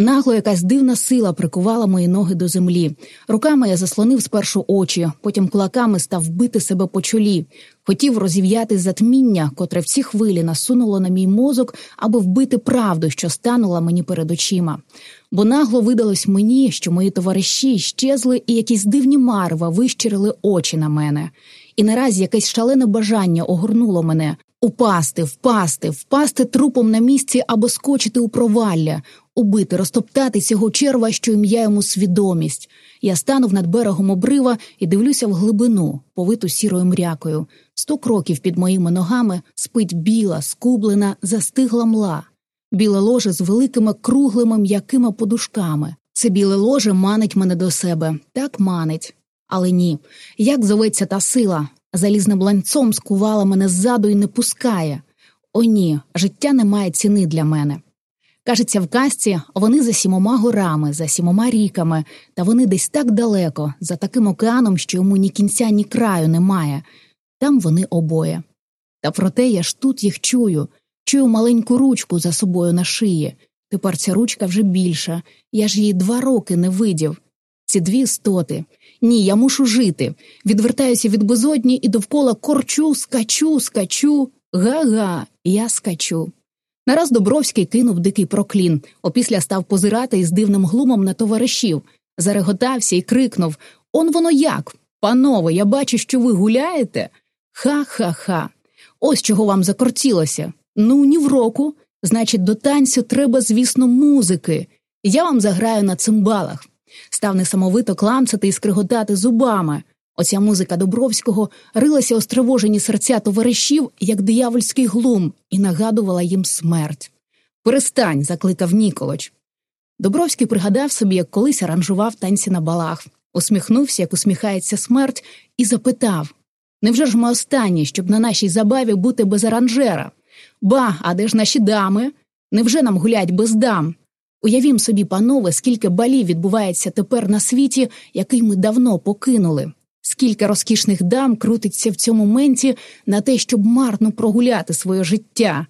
Нагло якась дивна сила прикувала мої ноги до землі. Руками я заслонив спершу очі, потім кулаками став бити себе по чолі. Хотів розів'яти затміння, котре в ці хвилі насунуло на мій мозок, аби вбити правду, що станула мені перед очима. Бо нагло видалось мені, що мої товариші щезли і якісь дивні марва вищирили очі на мене. І наразі якесь шалене бажання огорнуло мене. Упасти, впасти, впасти трупом на місці або скочити у провалля, убити, розтоптати цього черва, що ім'я йому свідомість. Я станув над берегом обрива і дивлюся в глибину, повиту сірою мрякою. Сто кроків під моїми ногами спить біла, скублена, застигла мла, біле ложе з великими круглими м'якими подушками. Це біле ложе манить мене до себе, так манить. Але ні, як зоветься та сила, залізним ланцом скувала мене ззаду і не пускає. О, ні, життя не має ціни для мене. Кажеться, в казці вони за сімома горами, за сімома ріками, та вони десь так далеко, за таким океаном, що йому ні кінця, ні краю немає. Там вони обоє. Та проте я ж тут їх чую, чую маленьку ручку за собою на шиї. Тепер ця ручка вже більша, я ж її два роки не видів. Ці дві істоти. Ні, я мушу жити. Відвертаюся від безодні і довкола корчу, скачу, скачу. Га-га, я скачу. Нараз Добровський кинув дикий проклін, опісля став позирати із дивним глумом на товаришів, зареготався і крикнув Он воно як? Панове, я бачу, що ви гуляєте. Ха-ха-ха. Ось чого вам закортілося. Ну, ні в року. Значить, до танцю треба, звісно, музики. Я вам заграю на цимбалах. Став несамовито кламцати і скриготати зубами. Оця музика Добровського рилася у стривожені серця товаришів, як диявольський глум, і нагадувала їм смерть. Перестань, закликав Ніколоч. Добровський пригадав собі, як колись аранжував танці на балах, усміхнувся, як усміхається смерть, і запитав Невже ж ми останні, щоб на нашій забаві бути без аранжера? Ба, а де ж наші дами? Невже нам гулять без дам? Уявім собі, панове, скільки балів відбувається тепер на світі, який ми давно покинули. Скільки розкішних дам крутиться в цьому менті на те, щоб марно прогуляти своє життя,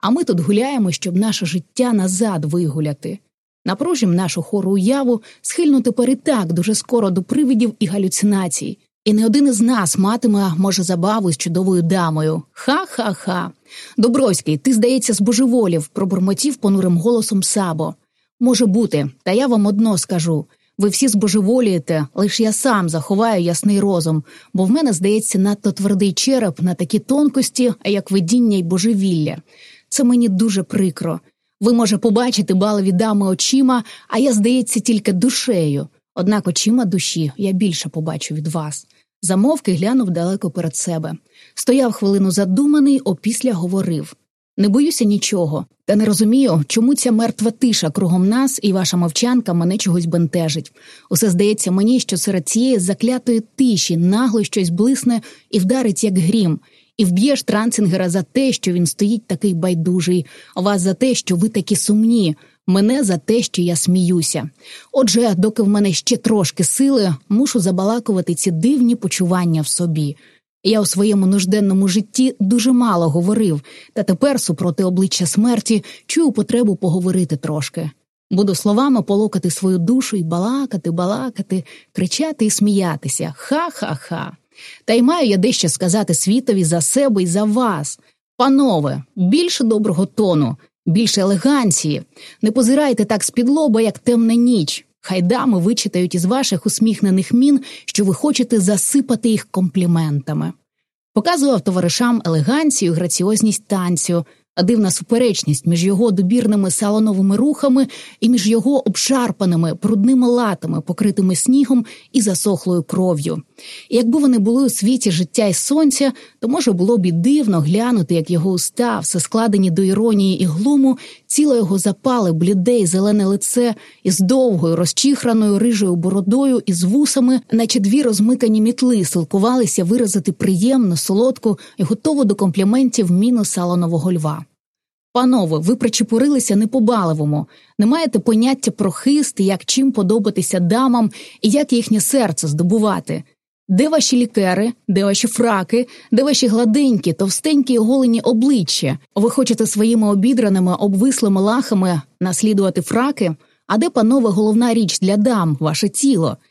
а ми тут гуляємо, щоб наше життя назад вигуляти. Напружім нашу хору уяву схильно тепер і так дуже скоро до привидів і галюцинацій, і не один із нас матиме, може, забаву з чудовою дамою. Ха-ха-ха. Добровський, ти, здається, збожеволів, пробурмотів понурим голосом Сабо. Може бути, та я вам одно скажу. Ви всі збожеволієте, лише я сам заховаю ясний розум, бо в мене здається надто твердий череп на такі тонкості, як видіння й божевілля. Це мені дуже прикро. Ви, може, побачити балові дами очима, а я, здається, тільки душею. Однак очима душі я більше побачу від вас. Замовки глянув далеко перед себе. Стояв хвилину задуманий, опісля говорив не боюся нічого, та не розумію, чому ця мертва тиша кругом нас і ваша мовчанка мене чогось бентежить. Усе здається мені, що серед цієї заклятої тиші нагло щось блисне і вдарить, як грім, і вб'єш Трансінгера за те, що він стоїть такий байдужий, вас за те, що ви такі сумні, мене за те, що я сміюся. Отже, доки в мене ще трошки сили, мушу забалакувати ці дивні почування в собі. Я у своєму нужденному житті дуже мало говорив, та тепер, супроти обличчя смерті, чую потребу поговорити трошки. Буду словами полокати свою душу і балакати, балакати, кричати і сміятися. Ха-ха-ха. Та й маю я дещо сказати світові за себе і за вас. Панове, більше доброго тону, більше елеганції. Не позирайте так з-під лоба, як темна ніч. Хай дами вичитають із ваших усміхнених мін, що ви хочете засипати їх компліментами. Показував товаришам елеганцію, граціозність танцю, дивна суперечність між його добірними салоновими рухами і між його обшарпаними брудними латами, покритими снігом і засохлою кров'ю. І якби вони були у світі життя і сонця, то може було б і дивно глянути, як його уста, все складені до іронії і глуму, ціло його запале, бліде й зелене лице із довгою, розчихраною рижою бородою і з вусами, наче дві розмикані мітли, силкувалися виразити приємну, солодку і готову до компліментів міну салонового льва. Панове, ви причепурилися не по балевому, не маєте поняття про хист, як чим подобатися дамам і як їхнє серце здобувати. Де ваші лікери, де ваші фраки, де ваші гладенькі, товстенькі і голені обличчя? Ви хочете своїми обідраними, обвислими лахами наслідувати фраки? А де, панове, головна річ для дам, ваше тіло?